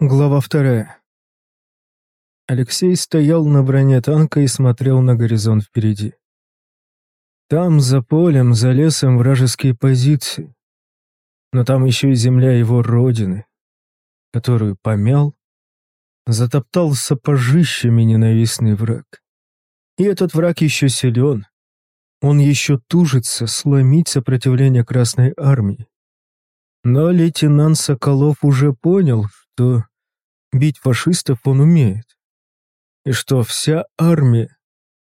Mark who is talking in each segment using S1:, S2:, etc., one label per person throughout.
S1: Глава вторая. Алексей стоял на броне танка и смотрел на горизонт впереди. Там, за полем, за лесом вражеские позиции. Но там еще и земля его родины, которую помял, затоптал сапожищами ненавистный враг. И этот враг еще силен. Он еще тужится сломить сопротивление Красной Армии. Но лейтенант Соколов уже понял, что бить фашистов он умеет. И что вся армия,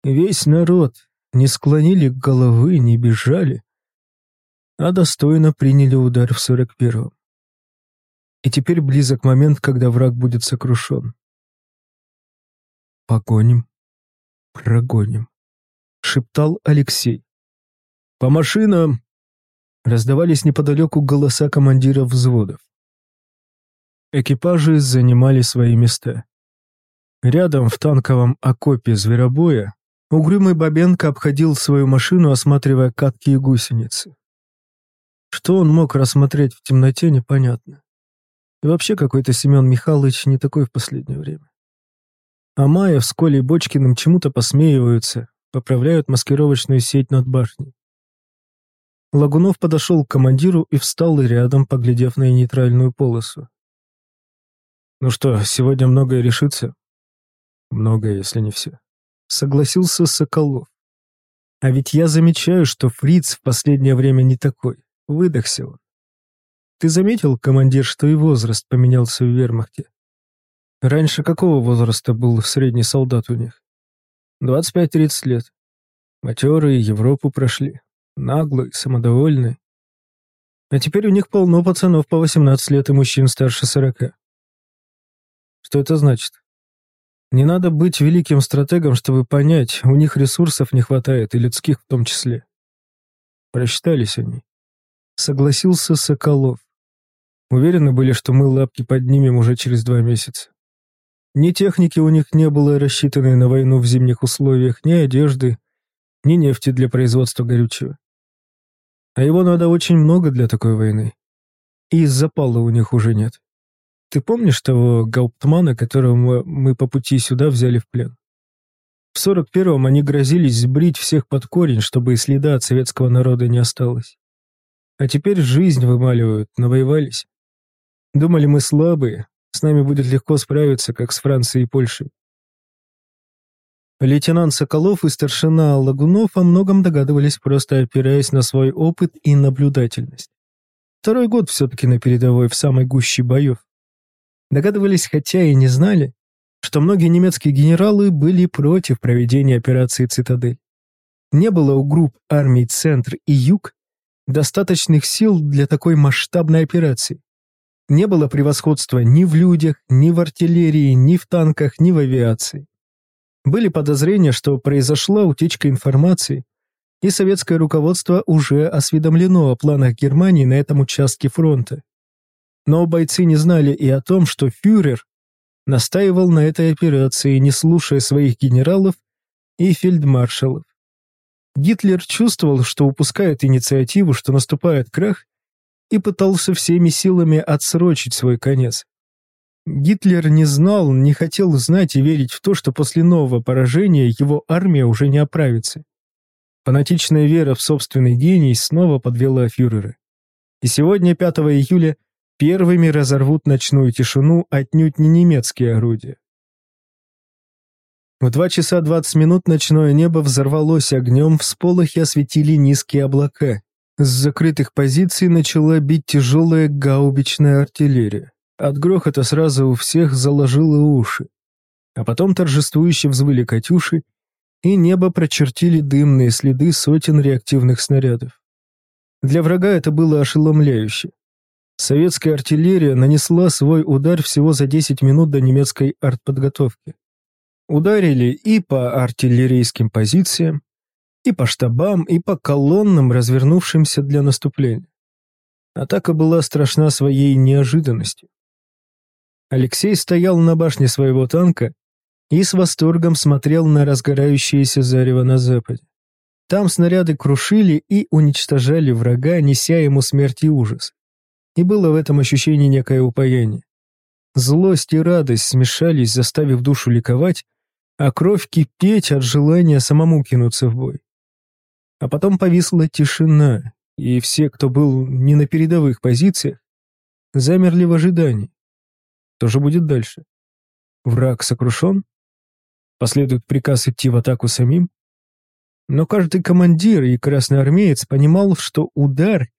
S1: весь народ не склонили головы, не бежали, а достойно приняли удар в сорок первом. И теперь близок момент, когда враг будет сокрушен. «Погоним, прогоним», — шептал Алексей. «По машинам!» — раздавались неподалеку голоса командиров взводов. Экипажи занимали свои места. Рядом в танковом окопе зверобоя угрюмый Бабенко обходил свою машину, осматривая катки и гусеницы. Что он мог рассмотреть в темноте, непонятно. И вообще какой-то Семен Михайлович не такой в последнее время. А Маев с Колей Бочкиным чему-то посмеиваются, поправляют маскировочную сеть над башней. Лагунов подошел к командиру и встал рядом, поглядев на нейтральную полосу. Ну что, сегодня многое решится? Многое, если не все. Согласился Соколов. А ведь я замечаю, что Фриц в последнее время не такой. Выдохся он. Ты заметил, командир, что и возраст поменялся в вермахте? Раньше какого возраста был средний солдат у них? 25-30 лет. Матерые Европу прошли. Наглые, самодовольные. А теперь у них полно пацанов по 18 лет и мужчин старше 40. Что это значит? Не надо быть великим стратегом, чтобы понять, у них ресурсов не хватает, и людских в том числе. Просчитались они. Согласился Соколов. Уверены были, что мы лапки поднимем уже через два месяца. Ни техники у них не было рассчитанной на войну в зимних условиях, ни одежды, ни нефти для производства горючего. А его надо очень много для такой войны. И запала у них уже нет. Ты помнишь того гауптмана, которого мы по пути сюда взяли в плен? В 41-м они грозились сбрить всех под корень, чтобы и следа от советского народа не осталось. А теперь жизнь вымаливают, навоевались. Думали, мы слабые, с нами будет легко справиться, как с Францией и Польшей. Лейтенант Соколов и старшина Лагунов о многом догадывались, просто опираясь на свой опыт и наблюдательность. Второй год все-таки на передовой, в самой гуще боев. Догадывались, хотя и не знали, что многие немецкие генералы были против проведения операции «Цитадель». Не было у групп армий «Центр» и «Юг» достаточных сил для такой масштабной операции. Не было превосходства ни в людях, ни в артиллерии, ни в танках, ни в авиации. Были подозрения, что произошла утечка информации, и советское руководство уже осведомлено о планах Германии на этом участке фронта. Но бойцы не знали и о том, что фюрер настаивал на этой операции, не слушая своих генералов и фельдмаршалов. Гитлер чувствовал, что упускает инициативу, что наступает крах, и пытался всеми силами отсрочить свой конец. Гитлер не знал, не хотел знать и верить в то, что после нового поражения его армия уже не оправится. Фанатичная вера в собственный гений снова подвела фюрера. И сегодня, 5 июля, Первыми разорвут ночную тишину отнюдь не немецкие орудия. В два часа двадцать минут ночное небо взорвалось огнем, всполохи осветили низкие облака. С закрытых позиций начала бить тяжелая гаубичная артиллерия. От грохота сразу у всех заложило уши. А потом торжествующе взвыли «Катюши», и небо прочертили дымные следы сотен реактивных снарядов. Для врага это было ошеломляюще. Советская артиллерия нанесла свой удар всего за 10 минут до немецкой артподготовки. Ударили и по артиллерийским позициям, и по штабам, и по колоннам, развернувшимся для наступления. Атака была страшна своей неожиданностью. Алексей стоял на башне своего танка и с восторгом смотрел на разгорающееся зарево на западе. Там снаряды крушили и уничтожали врага, неся ему смерть и ужас и было в этом ощущение некое упоение. Злость и радость смешались, заставив душу ликовать, а кровь кипеть от желания самому кинуться в бой. А потом повисла тишина, и все, кто был не на передовых позициях, замерли в ожидании. Что же будет дальше? Враг сокрушен? Последует приказ идти в атаку самим? Но каждый командир и красноармеец понимал, что удар,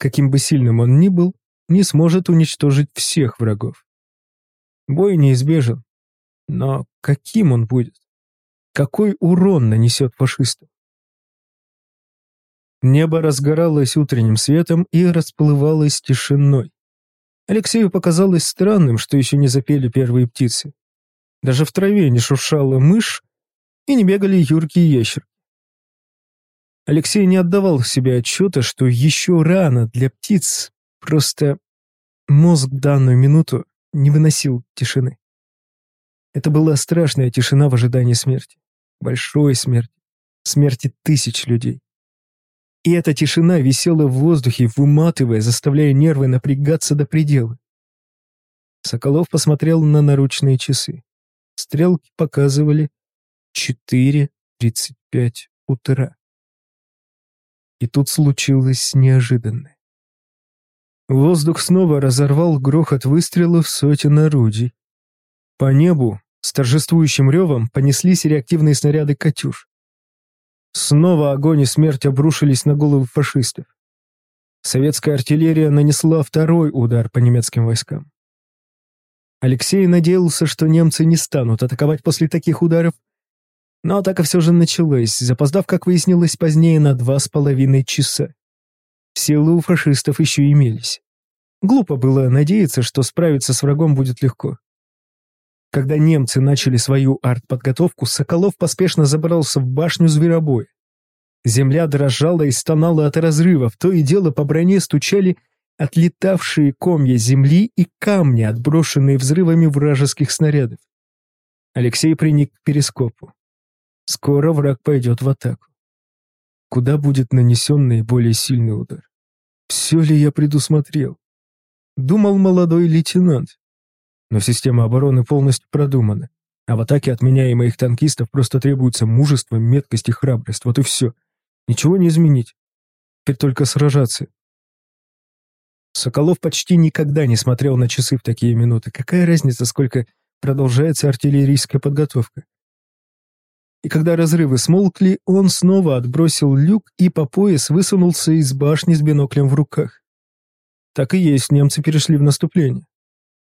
S1: каким бы сильным он ни был, не сможет уничтожить всех врагов. Бой неизбежен, но каким он будет? Какой урон нанесет фашисту? Небо разгоралось утренним светом и расплывалось тишиной. Алексею показалось странным, что еще не запели первые птицы. Даже в траве не шуршала мышь и не бегали юркие ящерки. Алексей не отдавал себе отчета, что еще рано для птиц, просто мозг данную минуту не выносил тишины. Это была страшная тишина в ожидании смерти. Большой смерти. Смерти тысяч людей. И эта тишина висела в воздухе, выматывая, заставляя нервы напрягаться до предела. Соколов посмотрел на наручные часы. Стрелки показывали 4.35 утра. И тут случилось неожиданное. Воздух снова разорвал грохот выстрелов сотен орудий. По небу с торжествующим ревом понеслись реактивные снаряды «Катюш». Снова огонь и смерть обрушились на головы фашистов. Советская артиллерия нанесла второй удар по немецким войскам. Алексей надеялся, что немцы не станут атаковать после таких ударов, но атака все же началась, запоздав, как выяснилось позднее, на два с половиной часа. Силы у фашистов еще имелись. Глупо было надеяться, что справиться с врагом будет легко. Когда немцы начали свою артподготовку, Соколов поспешно забрался в башню зверобоя. Земля дрожала и стонала от разрывов, то и дело по броне стучали отлетавшие комья земли и камни, отброшенные взрывами вражеских снарядов. Алексей приник к перископу. Скоро враг пойдет в атаку. Куда будет нанесен наиболее сильный удар? Все ли я предусмотрел? Думал молодой лейтенант. Но система обороны полностью продумана. А в атаке от меня и моих танкистов просто требуется мужество, меткость и храбрость. Вот и все. Ничего не изменить. Теперь только сражаться. Соколов почти никогда не смотрел на часы в такие минуты. Какая разница, сколько продолжается артиллерийская подготовка? И когда разрывы смолкли, он снова отбросил люк и по пояс высунулся из башни с биноклем в руках. Так и есть, немцы перешли в наступление.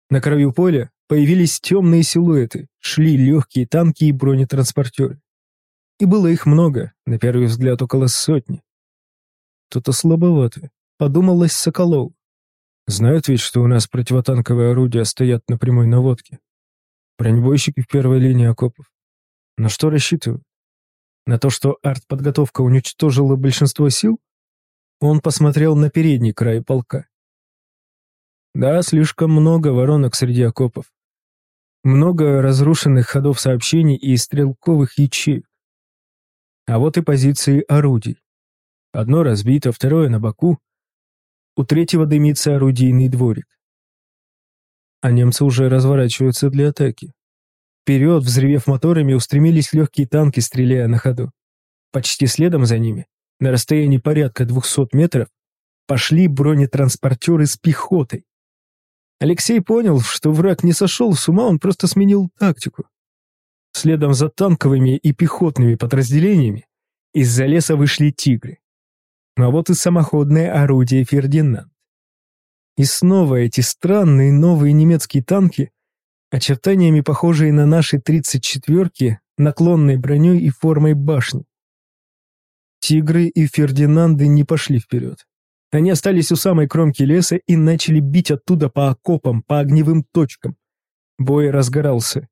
S1: На краю поля появились темные силуэты, шли легкие танки и бронетранспортеры. И было их много, на первый взгляд около сотни. То-то слабовато, подумалось Соколов. Знают ведь, что у нас противотанковые орудия стоят на прямой наводке. Бронебойщики в первой линии окопов. На что рассчитывают? На то, что артподготовка уничтожила большинство сил? Он посмотрел на передний край полка. Да, слишком много воронок среди окопов. Много разрушенных ходов сообщений и стрелковых ячеек. А вот и позиции орудий. Одно разбито, второе на боку. У третьего дымится орудийный дворик. А немцы уже разворачиваются для атаки. Вперед, взрывев моторами, устремились легкие танки, стреляя на ходу. Почти следом за ними, на расстоянии порядка 200 метров, пошли бронетранспортеры с пехотой. Алексей понял, что враг не сошел с ума, он просто сменил тактику. Следом за танковыми и пехотными подразделениями из-за леса вышли тигры. А вот и самоходное орудие Фердинанд. И снова эти странные новые немецкие танки, очертаниями похожие на наши 34-ки, наклонной броней и формой башни. Тигры и Фердинанды не пошли вперед. Они остались у самой кромки леса и начали бить оттуда по окопам, по огневым точкам. Бой разгорался.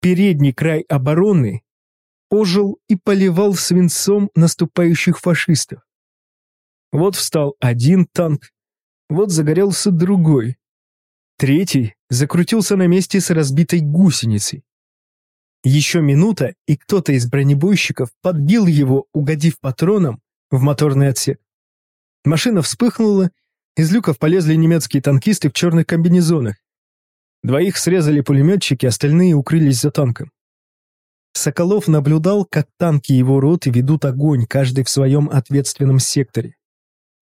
S1: Передний край обороны ожил и поливал свинцом наступающих фашистов. Вот встал один танк, вот загорелся другой. Третий закрутился на месте с разбитой гусеницей. Еще минута, и кто-то из бронебойщиков подбил его, угодив патроном в моторный отсек. Машина вспыхнула, из люков полезли немецкие танкисты в черных комбинезонах. Двоих срезали пулеметчики, остальные укрылись за танком. Соколов наблюдал, как танки его роты ведут огонь, каждый в своем ответственном секторе.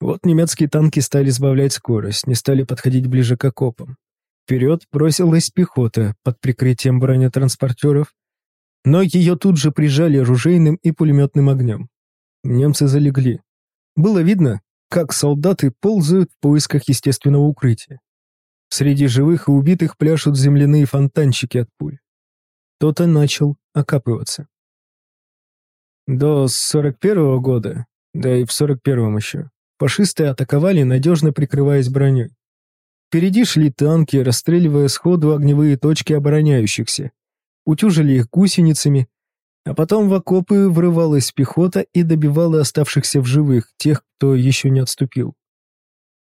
S1: Вот немецкие танки стали сбавлять скорость, не стали подходить ближе к окопам. Вперед бросилась пехота под прикрытием бронетранспортеров, но ее тут же прижали оружейным и пулеметным огнем. Немцы залегли. Было видно, как солдаты ползают в поисках естественного укрытия. Среди живых и убитых пляшут земляные фонтанчики от пуль. Кто-то начал окапываться. До 41-го года, да и в 41-м еще, фашисты атаковали, надежно прикрываясь броней. Впереди шли танки, расстреливая сходу огневые точки обороняющихся, утюжили их гусеницами, а потом в окопы врывалась пехота и добивала оставшихся в живых, тех, кто еще не отступил.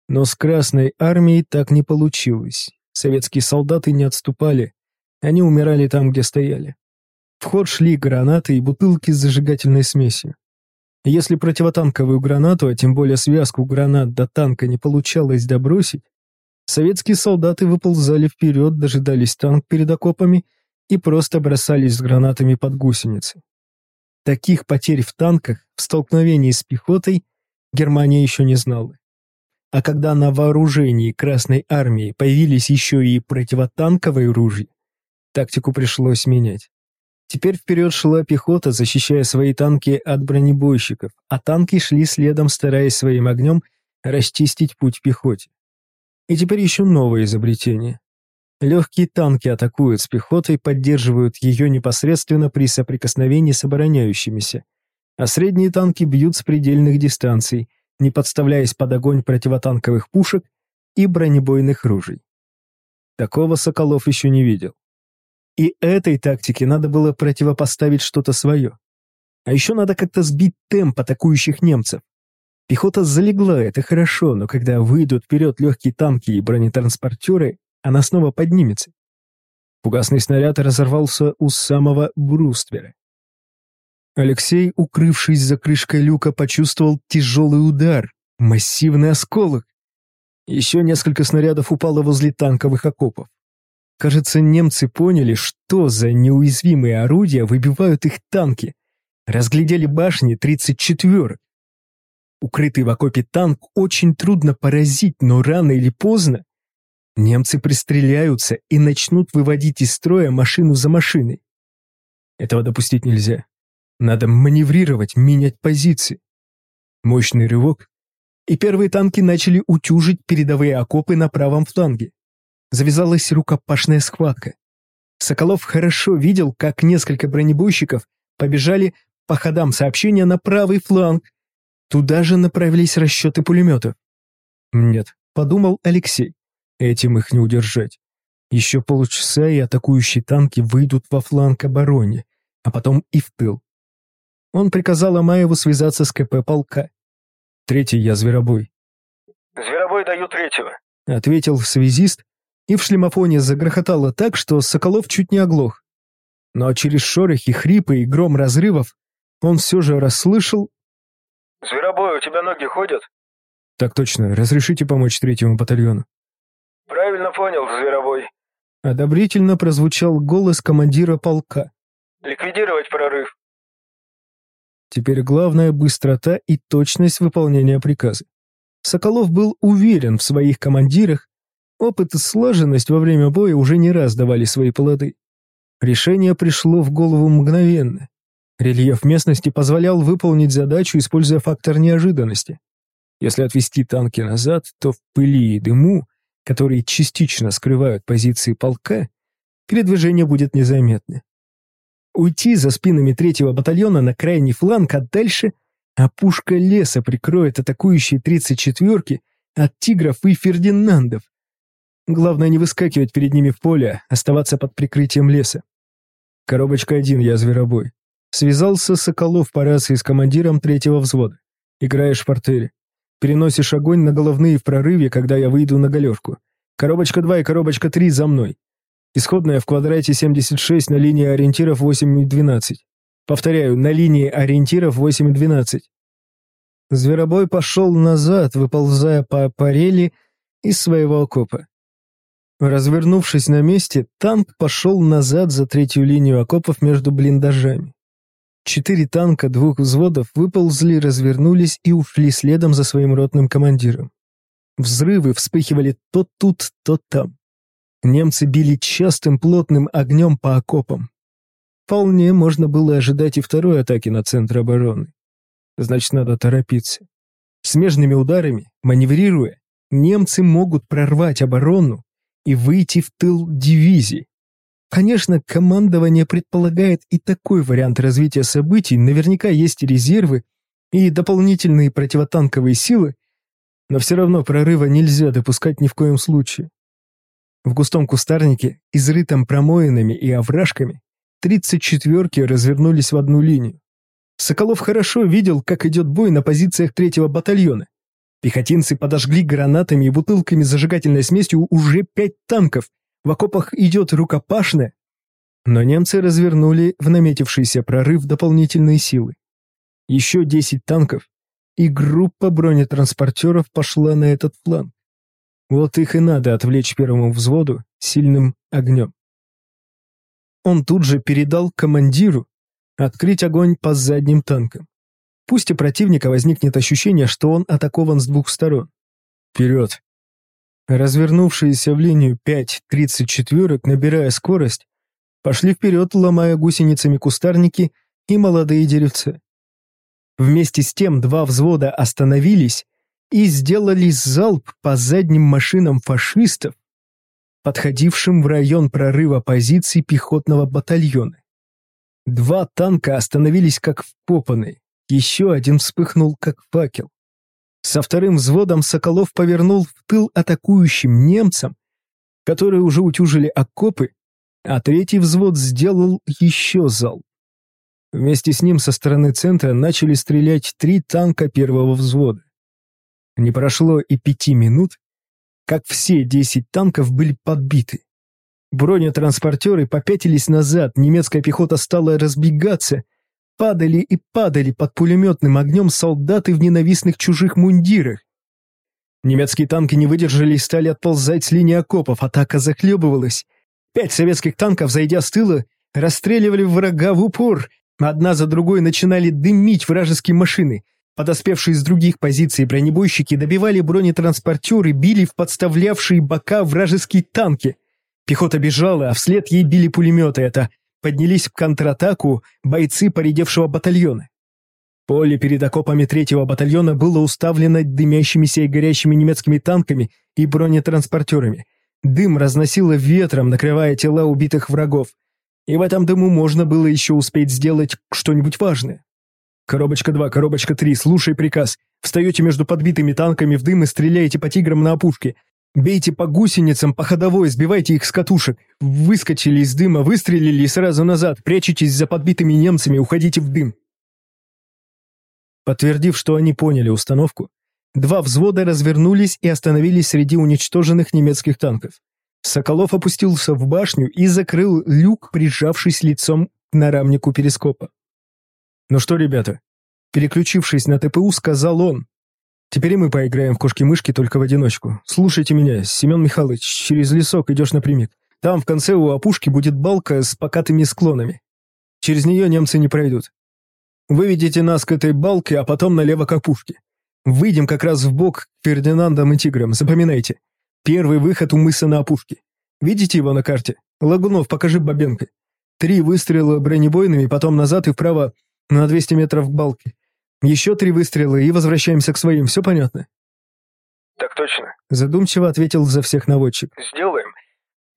S1: Но с Красной армией так не получилось. Советские солдаты не отступали, они умирали там, где стояли. В ход шли гранаты и бутылки с зажигательной смесью. Если противотанковую гранату, а тем более связку гранат до танка не получалось добросить, советские солдаты выползали вперед, дожидались танк перед окопами и просто бросались с гранатами под гусеницы. Таких потерь в танках в столкновении с пехотой Германия еще не знала. А когда на вооружении Красной Армии появились еще и противотанковые ружья, тактику пришлось менять. Теперь вперед шла пехота, защищая свои танки от бронебойщиков, а танки шли следом, стараясь своим огнем расчистить путь пехоте. И теперь еще новое изобретение. Легкие танки атакуют с пехотой, поддерживают ее непосредственно при соприкосновении с обороняющимися, а средние танки бьют с предельных дистанций, не подставляясь под огонь противотанковых пушек и бронебойных ружей. Такого Соколов еще не видел. И этой тактике надо было противопоставить что-то свое. А еще надо как-то сбить темп атакующих немцев. Пехота залегла, это хорошо, но когда выйдут вперед легкие танки и бронетранспортеры, она снова поднимется. Фугасный снаряд разорвался у самого бруствера. Алексей, укрывшись за крышкой люка, почувствовал тяжелый удар, массивный осколок. Еще несколько снарядов упало возле танковых окопов. Кажется, немцы поняли, что за неуязвимые орудия выбивают их танки. Разглядели башни 34 Укрытый в окопе танк очень трудно поразить, но рано или поздно Немцы пристреляются и начнут выводить из строя машину за машиной. Этого допустить нельзя. Надо маневрировать, менять позиции. Мощный рывок, и первые танки начали утюжить передовые окопы на правом фланге. Завязалась рукопашная схватка. Соколов хорошо видел, как несколько бронебойщиков побежали по ходам сообщения на правый фланг. Туда же направились расчеты пулеметов. Нет, подумал Алексей. Этим их не удержать. Еще полчаса, и атакующие танки выйдут во фланг обороне, а потом и в тыл. Он приказал Амаеву связаться с КП полка. «Третий я зверобой».
S2: «Зверобой даю третьего», —
S1: ответил связист, и в шлемофоне загрохотало так, что Соколов чуть не оглох. Но через шорохи, хрипы и гром разрывов он все же расслышал...
S2: «Зверобой, у тебя ноги ходят?»
S1: «Так точно. Разрешите помочь третьему батальону?»
S2: «Правильно понял, Зверовой».
S1: Одобрительно прозвучал голос командира полка.
S2: «Ликвидировать прорыв».
S1: Теперь главное – быстрота и точность выполнения приказа. Соколов был уверен в своих командирах, опыт и слаженность во время боя уже не раз давали свои плоды. Решение пришло в голову мгновенно. Рельеф местности позволял выполнить задачу, используя фактор неожиданности. Если отвести танки назад, то в пыли и дыму которые частично скрывают позиции полка, передвижение будет незаметно. Уйти за спинами третьего батальона на крайний фланг, а дальше опушка леса прикроет атакующие 34-ки от тигров и фердинандов. Главное не выскакивать перед ними в поле, оставаться под прикрытием леса. Коробочка один, я зверобой. Связался Соколов по рации с командиром третьего взвода. Играешь в портере. Переносишь огонь на головные в прорыве, когда я выйду на галерку. Коробочка 2 и коробочка 3 за мной. Исходная в квадрате 76 на линии ориентиров 8 и 12. Повторяю, на линии ориентиров 8 и 12. Зверобой пошел назад, выползая по парели из своего окопа. Развернувшись на месте, танк пошел назад за третью линию окопов между блиндажами. Четыре танка двух взводов выползли, развернулись и ушли следом за своим ротным командиром. Взрывы вспыхивали то тут, то там. Немцы били частым плотным огнем по окопам. Вполне можно было ожидать и второй атаки на центр обороны. Значит, надо торопиться. Смежными ударами, маневрируя, немцы могут прорвать оборону и выйти в тыл дивизии. Конечно, командование предполагает и такой вариант развития событий, наверняка есть резервы и дополнительные противотанковые силы, но все равно прорыва нельзя допускать ни в коем случае. В густом кустарнике, изрытом промоинами и овражками, 34-ки развернулись в одну линию. Соколов хорошо видел, как идет бой на позициях третьего батальона. Пехотинцы подожгли гранатами и бутылками зажигательной смесью уже пять танков. В окопах идет рукопашная. Но немцы развернули в наметившийся прорыв дополнительные силы. Еще 10 танков, и группа бронетранспортеров пошла на этот фланг. Вот их и надо отвлечь первому взводу сильным огнем. Он тут же передал командиру открыть огонь по задним танкам. Пусть у противника возникнет ощущение, что он атакован с двух сторон. Вперед! Развернувшиеся в линию 5-34, набирая скорость, пошли вперед, ломая гусеницами кустарники и молодые деревца. Вместе с тем два взвода остановились и сделали залп по задним машинам фашистов, подходившим в район прорыва позиций пехотного батальона. Два танка остановились как впопанные. Еще один вспыхнул, как факел. Со вторым взводом Соколов повернул в тыл атакующим немцам, которые уже утюжили окопы, а третий взвод сделал еще зал. Вместе с ним со стороны центра начали стрелять три танка первого взвода. Не прошло и пяти минут, как все десять танков были подбиты. Бронетранспортеры попятились назад, немецкая пехота стала разбегаться, Падали и падали под пулеметным огнем солдаты в ненавистных чужих мундирах. Немецкие танки не выдержали и стали отползать с линии окопов, атака захлебывалась. Пять советских танков, зайдя с тыла, расстреливали врага в упор, одна за другой начинали дымить вражеские машины. Подоспевшие с других позиций бронебойщики добивали бронетранспортеры, били в подставлявшие бока вражеские танки. Пехота бежала, а вслед ей били пулеметы. Это поднялись в контратаку бойцы поредевшего батальона. Поле перед окопами третьего батальона было уставлено дымящимися и горящими немецкими танками и бронетранспортерами. Дым разносило ветром, накрывая тела убитых врагов. И в этом дыму можно было еще успеть сделать что-нибудь важное. «Коробочка 2, коробочка 3, слушай приказ. Встаете между подбитыми танками в дым и стреляете по тиграм на опушке. Бейте по гусеницам, по ходовой, сбивайте их с катушек. Выскочили из дыма, выстрелили и сразу назад, прячетесь за подбитыми немцами, уходите в дым. Подтвердив, что они поняли установку, два взвода развернулись и остановились среди уничтоженных немецких танков. Соколов опустился в башню и закрыл люк, прижавшись лицом к нарамнику перископа. «Ну что, ребята?» Переключившись на ТПУ, сказал он, Теперь мы поиграем в кошки-мышки только в одиночку. Слушайте меня, Семен Михайлович, через лесок идешь напрямик. Там в конце у опушки будет балка с покатыми склонами. Через нее немцы не пройдут. Выведите нас к этой балке, а потом налево к опушке. Выйдем как раз в бок к Фердинандам и Тиграм, запоминайте. Первый выход у мыса на опушке. Видите его на карте? Лагунов, покажи Бабенко. Три выстрела бронебойными, потом назад и вправо на 200 метров к балке. Еще три выстрела и возвращаемся к своим, все понятно?»
S2: «Так точно», —
S1: задумчиво ответил за всех наводчик.
S2: «Сделаем.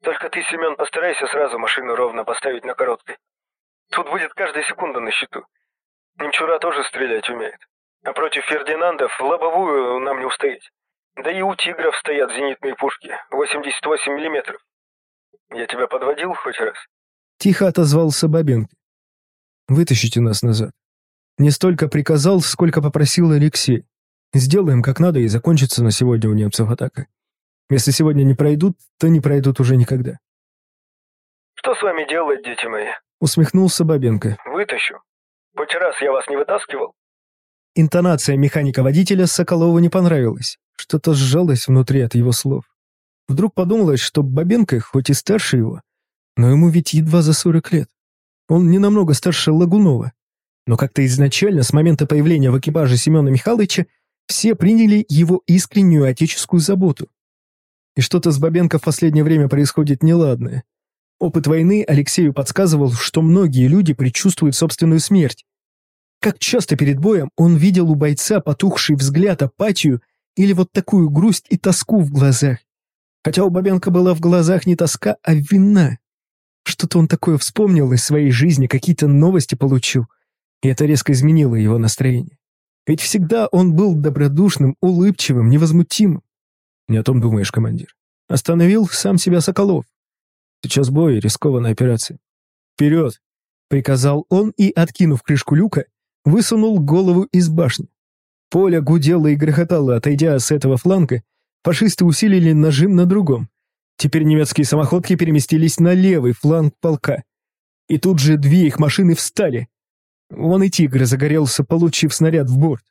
S2: Только ты, Семен, постарайся сразу машину ровно поставить на короткой. Тут будет каждая секунда на счету. Немчура тоже стрелять умеет. А против Фердинандов в лобовую нам не устоять. Да и у тигров стоят зенитные пушки, 88 миллиметров. Я тебя подводил хоть раз?»
S1: Тихо отозвался Бабенко. «Вытащите нас назад. Не столько приказал, сколько попросил Алексей. Сделаем как надо и закончится на сегодня у немцев атака. Если сегодня не пройдут, то не пройдут уже никогда.
S2: «Что с вами делать, дети мои?»
S1: Усмехнулся Бабенко.
S2: «Вытащу. Хоть раз я вас не вытаскивал?»
S1: Интонация механика-водителя Соколову не понравилась. Что-то сжалось внутри от его слов. Вдруг подумалось, что Бабенко, хоть и старше его, но ему ведь едва за 40 лет. Он не намного старше Лагунова. Но как-то изначально, с момента появления в экипаже Семена Михайловича, все приняли его искреннюю отеческую заботу. И что-то с Бабенко в последнее время происходит неладное. Опыт войны Алексею подсказывал, что многие люди предчувствуют собственную смерть. Как часто перед боем он видел у бойца потухший взгляд, апатию или вот такую грусть и тоску в глазах. Хотя у Бабенко была в глазах не тоска, а вина. Что-то он такое вспомнил из своей жизни, какие-то новости получил. И это резко изменило его настроение. Ведь всегда он был добродушным, улыбчивым, невозмутимым. Не о том думаешь, командир. Остановил сам себя Соколов. Сейчас бой, рискованная операция. «Вперед!» — приказал он и, откинув крышку люка, высунул голову из башни. Поле гудело и грохотало, отойдя с этого фланга, фашисты усилили нажим на другом. Теперь немецкие самоходки переместились на левый фланг полка. И тут же две их машины встали. Вон и «Тигр» загорелся, получив снаряд в борт.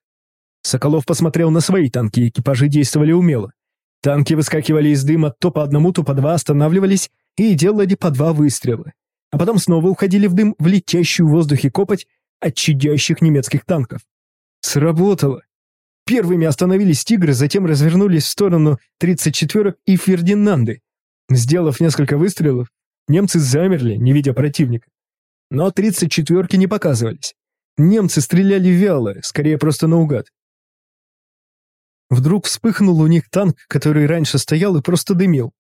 S1: Соколов посмотрел на свои танки, экипажи действовали умело. Танки выскакивали из дыма то по одному, то по два, останавливались и делали по два выстрела. А потом снова уходили в дым в летящую в воздухе копоть от чадящих немецких танков. Сработало. Первыми остановились «Тигры», затем развернулись в сторону 34-ок и «Фердинанды». Сделав несколько выстрелов, немцы замерли, не видя противника. Но 34-ки не показывались. Немцы стреляли вяло, скорее просто наугад. Вдруг вспыхнул у них танк, который раньше стоял и просто дымил.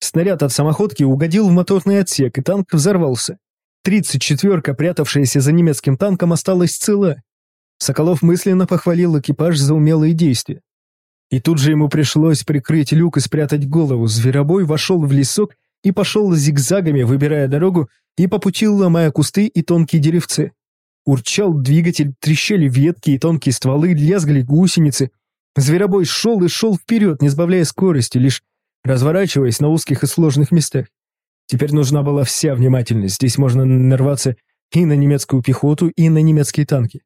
S1: Снаряд от самоходки угодил в моторный отсек, и танк взорвался. 34-ка, прятавшаяся за немецким танком, осталась цела. Соколов мысленно похвалил экипаж за умелые действия. И тут же ему пришлось прикрыть люк и спрятать голову. Зверобой вошел в лесок и пошел зигзагами, выбирая дорогу, и по пути ломая кусты и тонкие деревцы. Урчал двигатель, трещали ветки и тонкие стволы, лязгали гусеницы. Зверобой шел и шел вперед, не сбавляя скорости, лишь разворачиваясь на узких и сложных местах. Теперь нужна была вся внимательность, здесь можно нарваться и на немецкую пехоту, и на немецкие танки.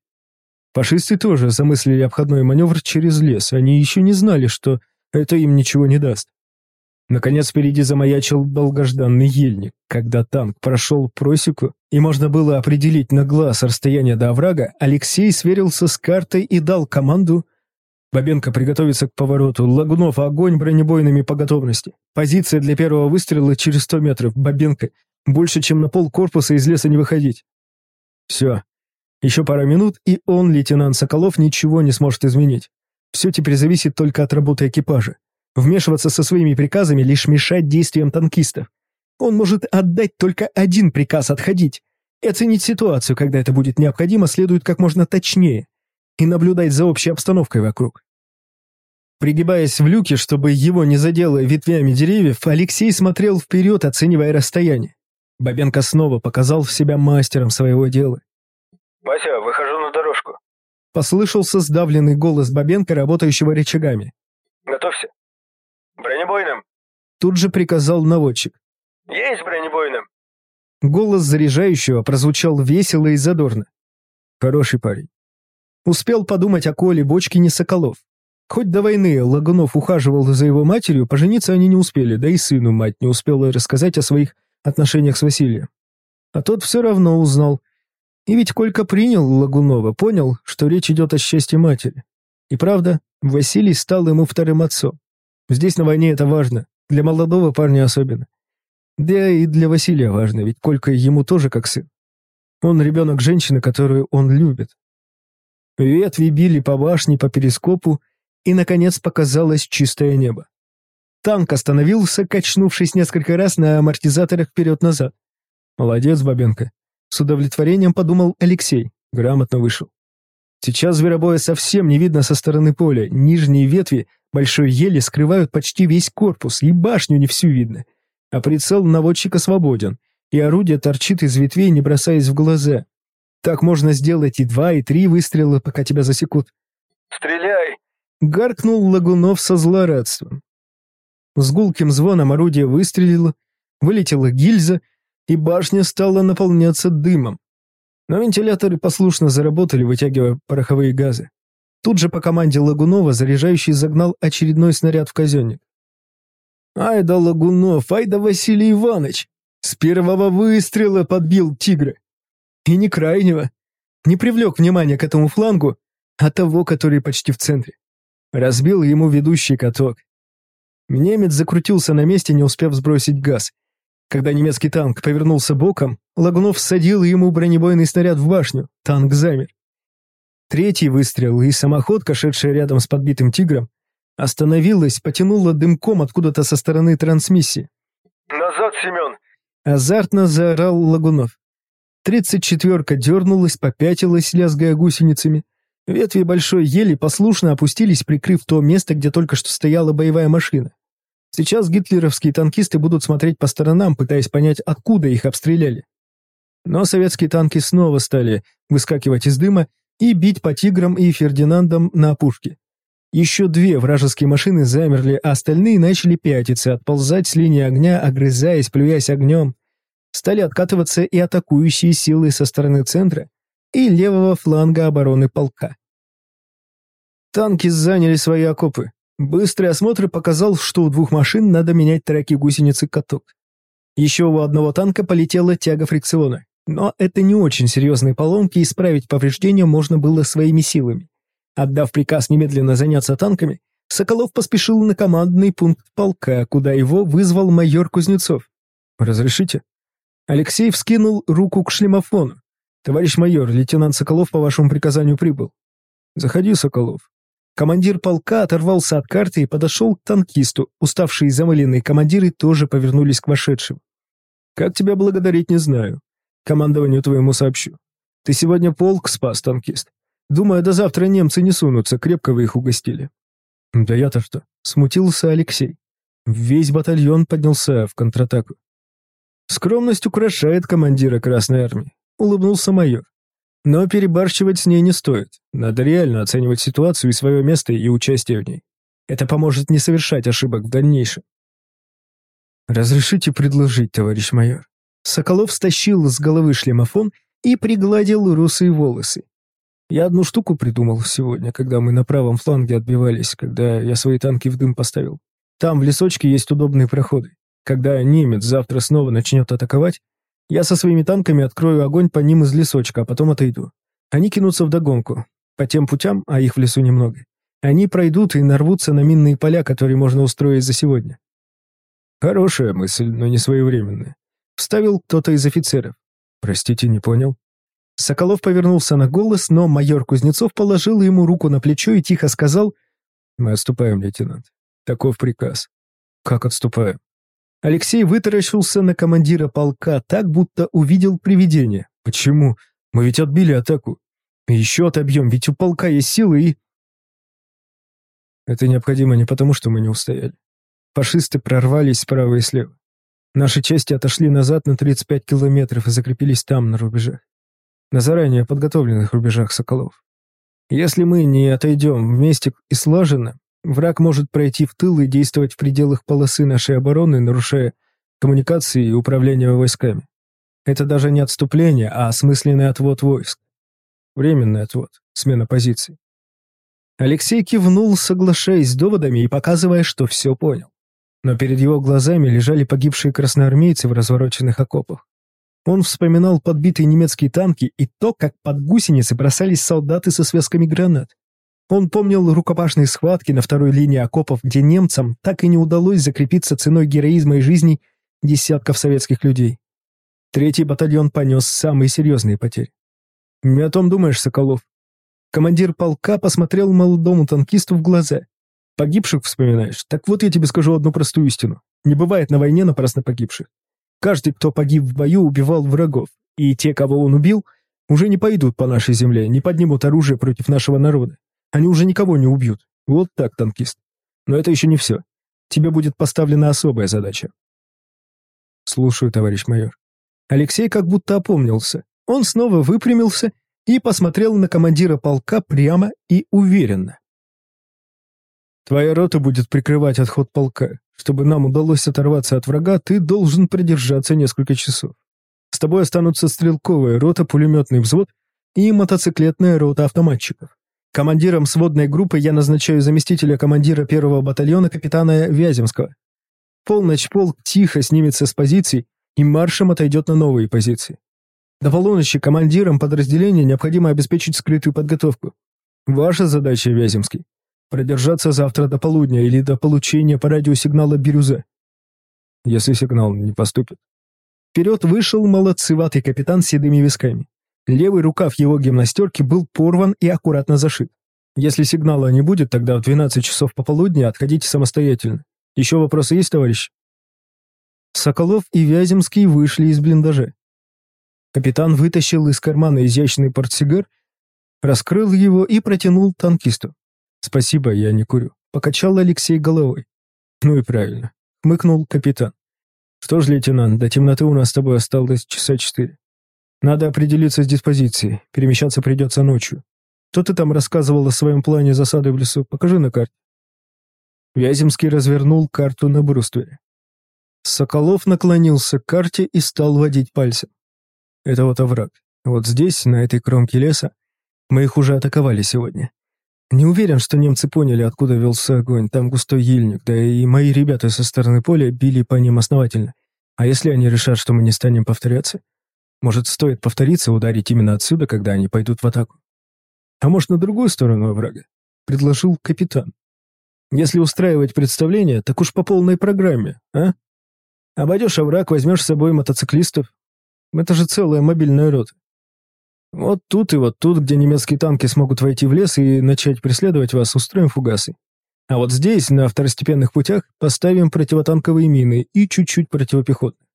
S1: Фашисты тоже замыслили обходной маневр через лес, они еще не знали, что это им ничего не даст. Наконец впереди замаячил долгожданный ельник. Когда танк прошел просеку, и можно было определить на глаз расстояние до оврага, Алексей сверился с картой и дал команду Бабенко приготовиться к повороту. Лагунов, огонь бронебойными по готовности. Позиция для первого выстрела через 100 метров. Бабенко. Больше, чем на пол корпуса из леса не выходить. Все. Еще пара минут, и он, лейтенант Соколов, ничего не сможет изменить. Все теперь зависит только от работы экипажа. Вмешиваться со своими приказами лишь мешать действиям танкистов. Он может отдать только один приказ отходить. И оценить ситуацию, когда это будет необходимо, следует как можно точнее и наблюдать за общей обстановкой вокруг. Пригибаясь в люке, чтобы его не задело ветвями деревьев, Алексей смотрел вперед, оценивая расстояние. Бабенко снова показал себя мастером своего дела.
S2: «Вася, выхожу на дорожку».
S1: Послышался сдавленный голос Бабенко, работающего рычагами.
S2: «Готовься. Бронебойным».
S1: Тут же приказал наводчик.
S2: «Есть бронебойным».
S1: Голос заряжающего прозвучал весело и задорно. Хороший парень. Успел подумать о Коле Бочкине Соколов. Хоть до войны Лагунов ухаживал за его матерью, пожениться они не успели, да и сыну мать не успела рассказать о своих отношениях с Василием. А тот все равно узнал. И ведь Колька принял Лагунова, понял, что речь идет о счастье матери. И правда, Василий стал ему вторым отцом. Здесь на войне это важно, для молодого парня особенно. Да и для Василия важно, ведь Колька ему тоже как сын. Он ребенок женщины, которую он любит, Ветви били по башне, по перископу, и, наконец, показалось чистое небо. Танк остановился, качнувшись несколько раз на амортизаторах вперед-назад. «Молодец, Бабенко!» С удовлетворением подумал Алексей. Грамотно вышел. Сейчас зверобоя совсем не видно со стороны поля. Нижние ветви большой ели скрывают почти весь корпус, и башню не всю видно. А прицел наводчика свободен, и орудие торчит из ветвей, не бросаясь в глаза. Так можно сделать и два, и три выстрела, пока тебя засекут.
S2: «Стреляй!»
S1: — гаркнул Лагунов со злорадством. С гулким звоном орудие выстрелило, вылетела гильза, и башня стала наполняться дымом. Но вентиляторы послушно заработали, вытягивая пороховые газы. Тут же по команде Лагунова заряжающий загнал очередной снаряд в казенник. Ай да Лагунов, ай да Василий Иванович! С первого выстрела подбил тигра. И не крайнего. Не привлек внимания к этому флангу, а того, который почти в центре. Разбил ему ведущий каток. Немец закрутился на месте, не успев сбросить газ. Когда немецкий танк повернулся боком, Лагунов всадил ему бронебойный снаряд в башню. Танк замер. Третий выстрел, и самоходка, шедшая рядом с подбитым тигром, остановилась, потянула дымком откуда-то со стороны трансмиссии.
S2: «Назад, Семен!»
S1: Азартно заорал Лагунов. Тридцать четверка дернулась, попятилась, лязгая гусеницами. Ветви большой ели послушно опустились, прикрыв то место, где только что стояла боевая машина. Сейчас гитлеровские танкисты будут смотреть по сторонам, пытаясь понять, откуда их обстреляли. Но советские танки снова стали выскакивать из дыма и бить по «Тиграм» и «Фердинандам» на опушке. Еще две вражеские машины замерли, а остальные начали пятиться, отползать с линии огня, огрызаясь, плюясь огнем. Стали откатываться и атакующие силы со стороны центра и левого фланга обороны полка. Танки заняли свои окопы. Быстрый осмотр показал, что у двух машин надо менять траки гусеницы каток. Еще у одного танка полетела тяга фрикциона. Но это не очень серьезные поломки, исправить повреждения можно было своими силами. Отдав приказ немедленно заняться танками, Соколов поспешил на командный пункт полка, куда его вызвал майор Кузнецов. «Разрешите?» Алексей вскинул руку к шлемофону. «Товарищ майор, лейтенант Соколов по вашему приказанию прибыл». «Заходи, Соколов». Командир полка оторвался от карты и подошел к танкисту. Уставшие и замыленные командиры тоже повернулись к вошедшим. «Как тебя благодарить, не знаю. Командованию твоему сообщу. Ты сегодня полк спас, танкист. Думаю, до завтра немцы не сунутся, крепко вы их угостили». «Да я-то что?» — смутился Алексей. Весь батальон поднялся в контратаку. «Скромность украшает командира Красной Армии», — улыбнулся майор. Но перебарщивать с ней не стоит. Надо реально оценивать ситуацию и свое место и участие в ней. Это поможет не совершать ошибок в дальнейшем. «Разрешите предложить, товарищ майор?» Соколов стащил с головы шлемофон и пригладил русые волосы. Я одну штуку придумал сегодня, когда мы на правом фланге отбивались, когда я свои танки в дым поставил. Там в лесочке есть удобные проходы. Когда немец завтра снова начнет атаковать, я со своими танками открою огонь по ним из лесочка, а потом отойду. Они кинутся в догонку. По тем путям, а их в лесу немного. Они пройдут и нарвутся на минные поля, которые можно устроить за сегодня. Хорошая мысль, но не своевременная. Вставил кто-то из офицеров. Простите, не понял. Соколов повернулся на голос, но майор Кузнецов положил ему руку на плечо и тихо сказал «Мы отступаем, лейтенант. Таков приказ». «Как отступаем?» Алексей вытаращился на командира полка так, будто увидел привидение. «Почему? Мы ведь отбили атаку. еще отобьем, ведь у полка есть силы и...» Это необходимо не потому, что мы не устояли. Фашисты прорвались справа и слева. Наши части отошли назад на 35 километров и закрепились там, на рубежах. На заранее подготовленных рубежах Соколов. Если мы не отойдем вместе и слаженно, Враг может пройти в тыл и действовать в пределах полосы нашей обороны, нарушая коммуникации и управление войсками. Это даже не отступление, а осмысленный отвод войск. Временный отвод, смена позиций. Алексей кивнул, соглашаясь с доводами и показывая, что все понял. Но перед его глазами лежали погибшие красноармейцы в развороченных окопах. Он вспоминал подбитые немецкие танки и то, как под гусеницы бросались солдаты со связками гранат. Он помнил рукопашные схватки на второй линии окопов, где немцам так и не удалось закрепиться ценой героизма и жизни десятков советских людей. Третий батальон понес самые серьезные потери. Не о том думаешь, Соколов. Командир полка посмотрел молодому танкисту в глаза. Погибших вспоминаешь? Так вот я тебе скажу одну простую истину. Не бывает на войне напрасно погибших. Каждый, кто погиб в бою, убивал врагов. И те, кого он убил, уже не пойдут по нашей земле, не поднимут оружие против нашего народа. Они уже никого не убьют. Вот так, танкист. Но это еще не все. Тебе будет поставлена особая задача. Слушаю, товарищ майор. Алексей как будто опомнился. Он снова выпрямился и посмотрел на командира полка прямо и уверенно. Твоя рота будет прикрывать отход полка. Чтобы нам удалось оторваться от врага, ты должен продержаться несколько часов. С тобой останутся стрелковая рота, пулеметный взвод и мотоциклетная рота автоматчиков. Командиром сводной группы я назначаю заместителя командира первого батальона капитана Вяземского. полночь полк тихо снимется с позиций и маршем отойдет на новые позиции. До полуночи командирам подразделения необходимо обеспечить скрытую подготовку. Ваша задача, Вяземский, продержаться завтра до полудня или до получения по радиосигнала «Бирюза». Если сигнал не поступит. Вперед вышел молодцеватый капитан с седыми висками. Левый рукав его гимнастерки был порван и аккуратно зашит. Если сигнала не будет, тогда в 12 часов пополудни отходите самостоятельно. Еще вопросы есть, товарищ? Соколов и Вяземский вышли из блиндажа. Капитан вытащил из кармана изящный портсигар, раскрыл его и протянул танкисту. «Спасибо, я не курю», — покачал Алексей головой. «Ну и правильно», — хмыкнул капитан. «Что ж, лейтенант, до темноты у нас с тобой осталось часа четыре. Надо определиться с диспозицией, перемещаться придется ночью. Что ты там рассказывал о своем плане засады в лесу? Покажи на карте. Вяземский развернул карту на бруствере. Соколов наклонился к карте и стал водить пальцем. Это вот овраг. Вот здесь, на этой кромке леса, мы их уже атаковали сегодня. Не уверен, что немцы поняли, откуда велся огонь. Там густой ельник, да и мои ребята со стороны поля били по ним основательно. А если они решат, что мы не станем повторяться, может, стоит повториться, ударить именно отсюда, когда они пойдут в атаку? А может, на другую сторону оврага? Предложил капитан. Если устраивать представление, так уж по полной программе, а? Обойдешь овраг, возьмешь с собой мотоциклистов. Это же целая мобильная рота. Вот тут и вот тут, где немецкие танки смогут войти в лес и начать преследовать вас, устроим фугасы. А вот здесь, на второстепенных путях, поставим противотанковые мины и чуть-чуть противопехотные.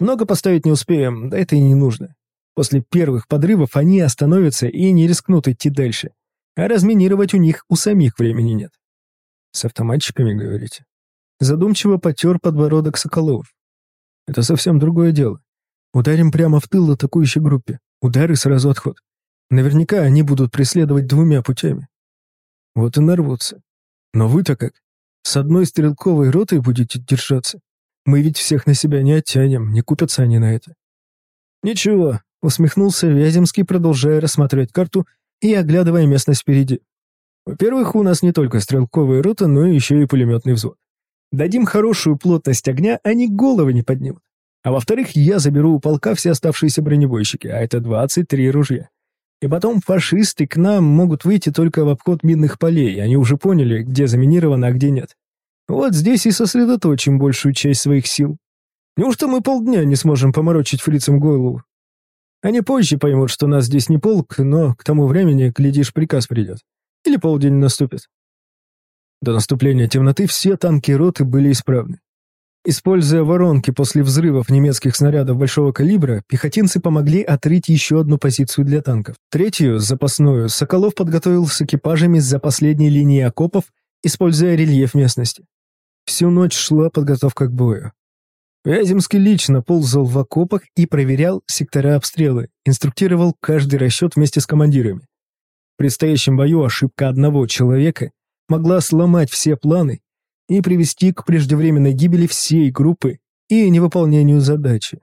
S1: Много поставить не успеем, да это и не нужно. После первых подрывов они остановятся и не рискнут идти дальше. А разминировать у них у самих времени нет. С автоматчиками, говорите? Задумчиво потер подбородок Соколов. Это совсем другое дело. Ударим прямо в тыл атакующей группе. Удар и сразу отход. Наверняка они будут преследовать двумя путями. Вот и нарвутся. Но вы-то как? С одной стрелковой ротой будете держаться? Мы ведь всех на себя не оттянем, не купятся они на это. Ничего, усмехнулся Вяземский, продолжая рассматривать карту и оглядывая местность впереди. Во-первых, у нас не только стрелковая рота, но еще и пулеметный взвод. Дадим хорошую плотность огня, они головы не поднимут. А во-вторых, я заберу у полка все оставшиеся бронебойщики, а это 23 ружья. И потом фашисты к нам могут выйти только в обход минных полей, они уже поняли, где заминировано, а где нет. Вот здесь и сосредоточим большую часть своих сил. Неужто мы полдня не сможем поморочить фрицам голову? Они позже поймут, что нас здесь не полк, но к тому времени, глядишь, приказ придет. Или полдень наступит. До наступления темноты все танки роты были исправны. Используя воронки после взрывов немецких снарядов большого калибра, пехотинцы помогли отрыть еще одну позицию для танков. Третью, запасную, Соколов подготовил с экипажами за последней линии окопов, используя рельеф местности. Всю ночь шла подготовка к бою. Вяземский лично ползал в окопах и проверял сектора обстрела, инструктировал каждый расчет вместе с командирами. В предстоящем бою ошибка одного человека могла сломать все планы и привести к преждевременной гибели всей группы и невыполнению задачи.